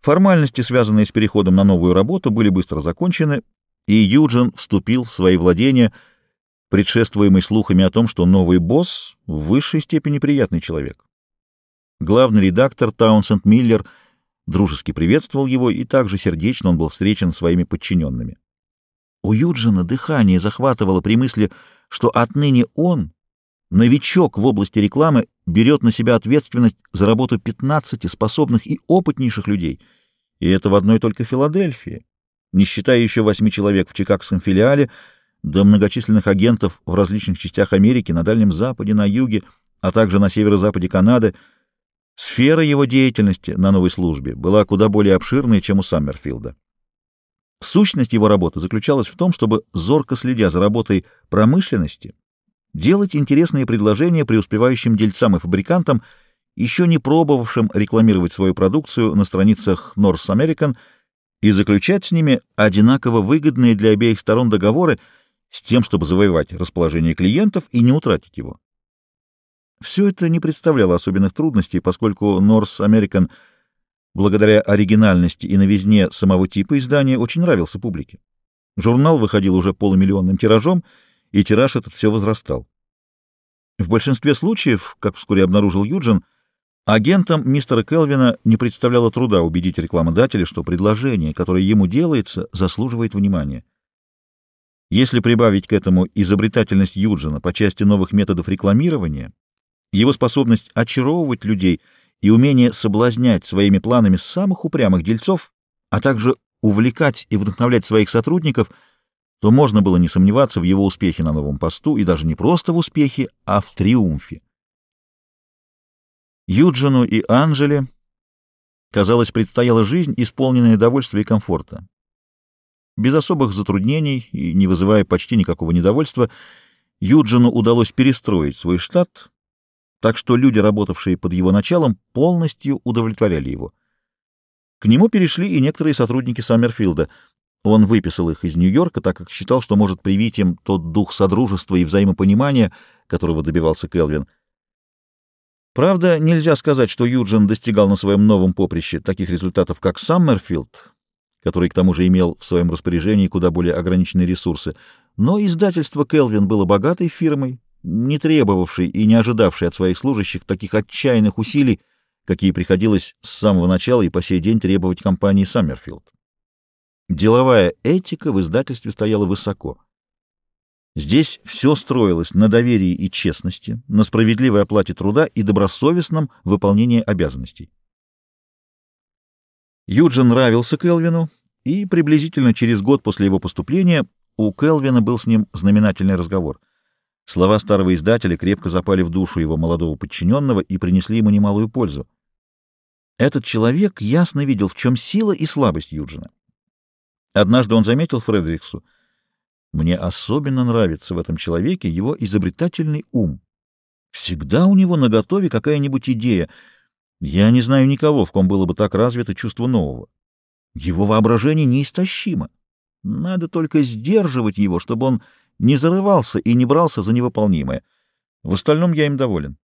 Формальности, связанные с переходом на новую работу, были быстро закончены, и Юджин вступил в свои владения, предшествуемый слухами о том, что новый босс в высшей степени приятный человек. Главный редактор Таунсенд Миллер дружески приветствовал его, и также сердечно он был встречен своими подчиненными. У Юджина дыхание захватывало при мысли, что отныне он, новичок в области рекламы, берет на себя ответственность за работу 15 способных и опытнейших людей, и это в одной только Филадельфии, не считая еще восьми человек в чикагском филиале, до многочисленных агентов в различных частях Америки, на Дальнем Западе, на Юге, а также на северо-западе Канады. Сфера его деятельности на новой службе была куда более обширной, чем у Саммерфилда. Сущность его работы заключалась в том, чтобы, зорко следя за работой промышленности, делать интересные предложения преуспевающим дельцам и фабрикантам, еще не пробовавшим рекламировать свою продукцию на страницах North American и заключать с ними одинаково выгодные для обеих сторон договоры с тем, чтобы завоевать расположение клиентов и не утратить его. Все это не представляло особенных трудностей, поскольку North American, благодаря оригинальности и новизне самого типа издания, очень нравился публике. Журнал выходил уже полумиллионным тиражом, и тираж этот все возрастал. В большинстве случаев, как вскоре обнаружил Юджин, агентам мистера Келвина не представляло труда убедить рекламодателя, что предложение, которое ему делается, заслуживает внимания. Если прибавить к этому изобретательность Юджина по части новых методов рекламирования, его способность очаровывать людей и умение соблазнять своими планами самых упрямых дельцов, а также увлекать и вдохновлять своих сотрудников – то можно было не сомневаться в его успехе на новом посту, и даже не просто в успехе, а в триумфе. Юджину и Анжеле, казалось, предстояла жизнь, исполненная довольства и комфорта. Без особых затруднений и не вызывая почти никакого недовольства, Юджину удалось перестроить свой штат, так что люди, работавшие под его началом, полностью удовлетворяли его. К нему перешли и некоторые сотрудники Саммерфилда — он выписал их из Нью-Йорка, так как считал, что может привить им тот дух содружества и взаимопонимания, которого добивался Келвин. Правда, нельзя сказать, что Юджин достигал на своем новом поприще таких результатов, как Саммерфилд, который к тому же имел в своем распоряжении куда более ограниченные ресурсы, но издательство Келвин было богатой фирмой, не требовавшей и не ожидавшей от своих служащих таких отчаянных усилий, какие приходилось с самого начала и по сей день требовать компании Саммерфилд. Деловая этика в издательстве стояла высоко. Здесь все строилось на доверии и честности, на справедливой оплате труда и добросовестном выполнении обязанностей. Юджин нравился Келвину, и приблизительно через год после его поступления у Келвина был с ним знаменательный разговор. Слова старого издателя крепко запали в душу его молодого подчиненного и принесли ему немалую пользу. Этот человек ясно видел, в чем сила и слабость Юджина. Однажды он заметил Фредериксу, «Мне особенно нравится в этом человеке его изобретательный ум. Всегда у него наготове какая-нибудь идея. Я не знаю никого, в ком было бы так развито чувство нового. Его воображение неистощимо. Надо только сдерживать его, чтобы он не зарывался и не брался за невыполнимое. В остальном я им доволен».